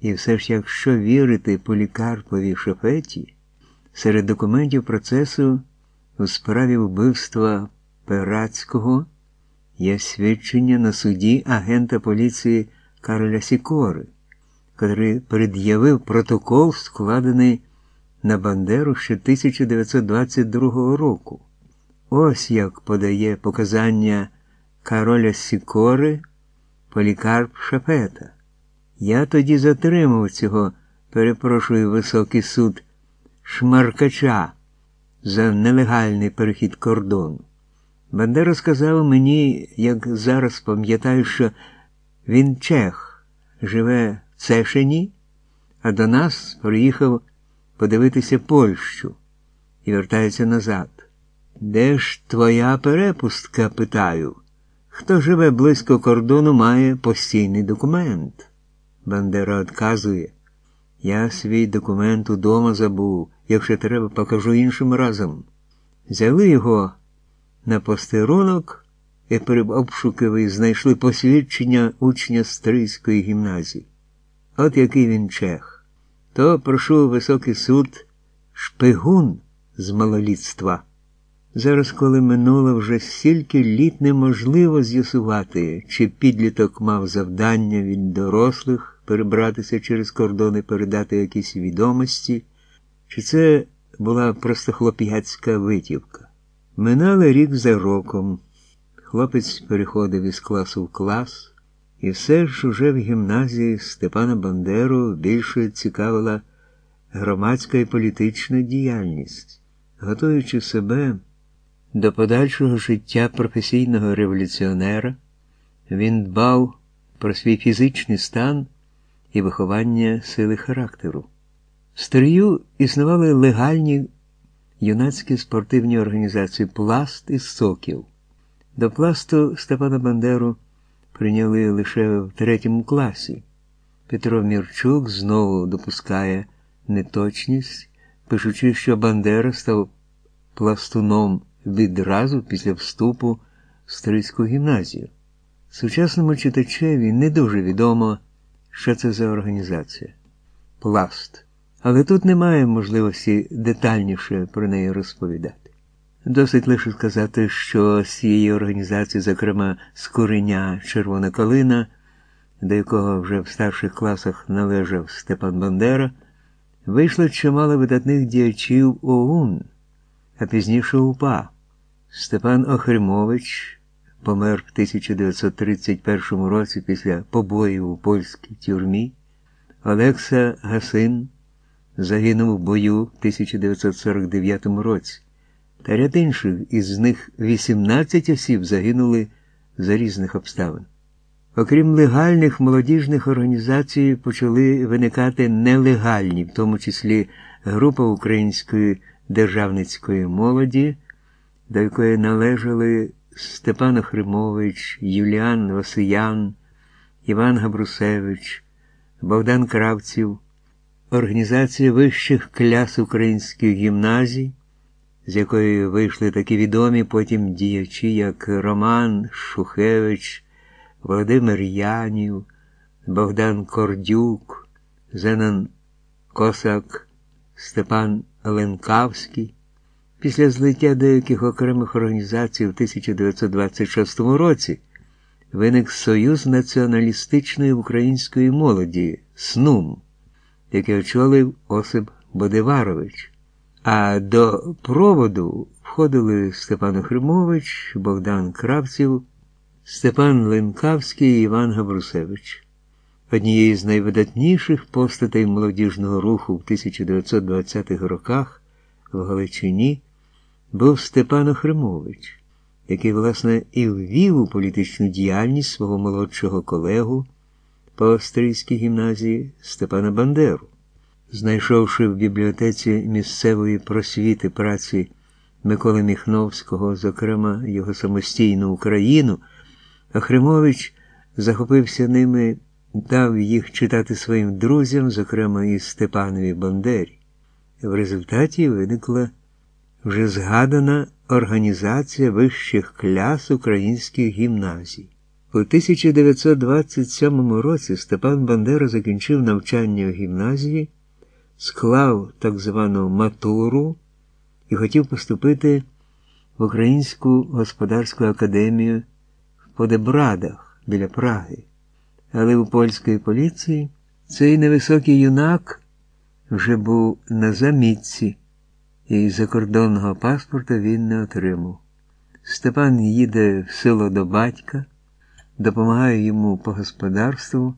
І все ж, якщо вірити Полікарпові шофеті, серед документів процесу у справі вбивства Перацького є свідчення на суді агента поліції Кароля Сікори, котрий пред'явив протокол, складений на Бандеру ще 1922 року. Ось як подає показання Кароля Сікори Полікарп Шапета. Я тоді затримав цього, перепрошую високий суд, шмаркача за нелегальний перехід кордону. Бандера сказав мені, як зараз пам'ятаю, що він чех, живе в Цешені, а до нас приїхав подивитися Польщу і вертається назад. Де ж твоя перепустка? питаю. Хто живе близько кордону, має постійний документ. Бандера відказує. Я свій документ удома забув, якщо треба, покажу іншим разом. Взяли його на постерунок і обшукові знайшли посвідчення учня Стрийської гімназії. От який він чех. То прошу високий суд шпигун з малолітства. Зараз, коли минуло вже стільки літ неможливо з'ясувати, чи підліток мав завдання від дорослих перебратися через кордони, передати якісь відомості, чи це була просто хлоп'яцька витівка. Минали рік за роком. Хлопець переходив із класу в клас, і все ж уже в гімназії Степана Бандеру більше цікавила громадська і політична діяльність, готуючи себе. До подальшого життя професійного революціонера він дбав про свій фізичний стан і виховання сили характеру. В Стрию існували легальні юнацькі спортивні організації Пласт і Сокіл. До пласту Степана Бандеру прийняли лише в третьому класі. Петро Мірчук знову допускає неточність, пишучи, що Бандера став пластуном відразу після вступу в Стрийську гімназію. Сучасному читачеві не дуже відомо, що це за організація пласт. Але тут немає можливості детальніше про неї розповідати. Досить лише сказати, що з цієї організації, зокрема з Червона Калина, до якого вже в старших класах належав Степан Бандера, вийшло чимало видатних діячів ОУН, а пізніше УПА. Степан Охримович помер в 1931 році після побоїв у польській тюрмі. Олекса Гасин загинув в бою в 1949 році, та ряд інших, із них 18 осіб загинули за різних обставин. Окрім легальних молодіжних організацій, почали виникати нелегальні, в тому числі група української державницької молоді, до якої належали Степан Охримович, Юліан Васиян, Іван Габрусевич, Богдан Кравців, Організація вищих кляс українських гімназій, з якої вийшли такі відомі потім діячі, як Роман Шухевич, Володимир Янів, Богдан Кордюк, Зенан Косак, Степан Ленкавський. Після злиття деяких окремих організацій в 1926 році виник Союз націоналістичної української молоді СНУМ, який очолив Осип Бодиварович. А до проводу входили Степан Охримович, Богдан Кравців, Степан Ленкавський і Іван Габрусевич. Однією з найвидатніших постатей молодіжного руху в 1920-х роках в Галичині був Степан Охримович, який, власне, і ввів у політичну діяльність свого молодшого колегу по австрійській гімназії Степана Бандеру. Знайшовши в бібліотеці місцевої просвіти праці Миколи Міхновського, зокрема його самостійну Україну, Охримович захопився ними, дав їх читати своїм друзям, зокрема і Степанові Бандері. В результаті виникла вже згадана Організація вищих кляс українських гімназій. У 1927 році Степан Бандера закінчив навчання в гімназії, склав так звану матуру і хотів поступити в Українську господарську академію в Подебрадах біля Праги. Але у польської поліції цей невисокий юнак вже був на замітці, і закордонного паспорта він не отримав. Степан їде в село до батька, допомагає йому по господарству,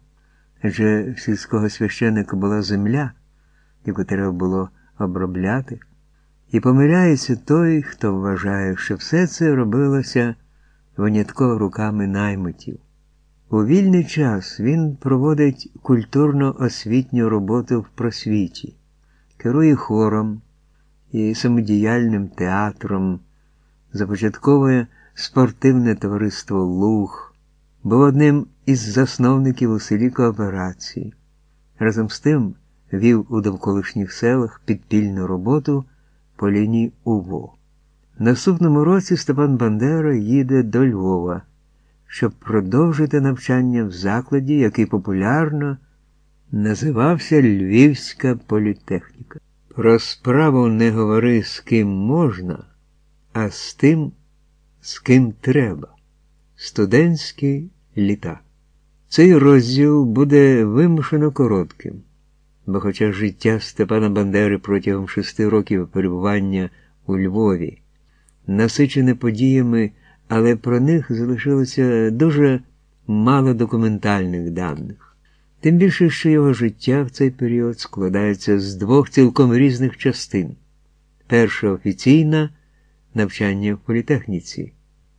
адже в сільського священика була земля, яку треба було обробляти. І помиляється той, хто вважає, що все це робилося винятково руками наймитів. У вільний час він проводить культурно-освітню роботу в просвіті, керує хором і самодіяльним театром, започатковує спортивне товариство Луг, був одним із засновників у селі кооперації. Разом з тим вів у довколишніх селах підпільну роботу по лінії УВО. Наступному році Степан Бандера їде до Львова, щоб продовжити навчання в закладі, який популярно називався Львівська політехніка. Про справу не говори з ким можна, а з тим, з ким треба. Студентські літа. Цей розділ буде вимушено коротким, бо хоча життя Степана Бандери протягом шести років перебування у Львові насичене подіями, але про них залишилося дуже мало документальних даних. Тим більше, що його життя в цей період складається з двох цілком різних частин. Перша офіційна навчання в політехніці.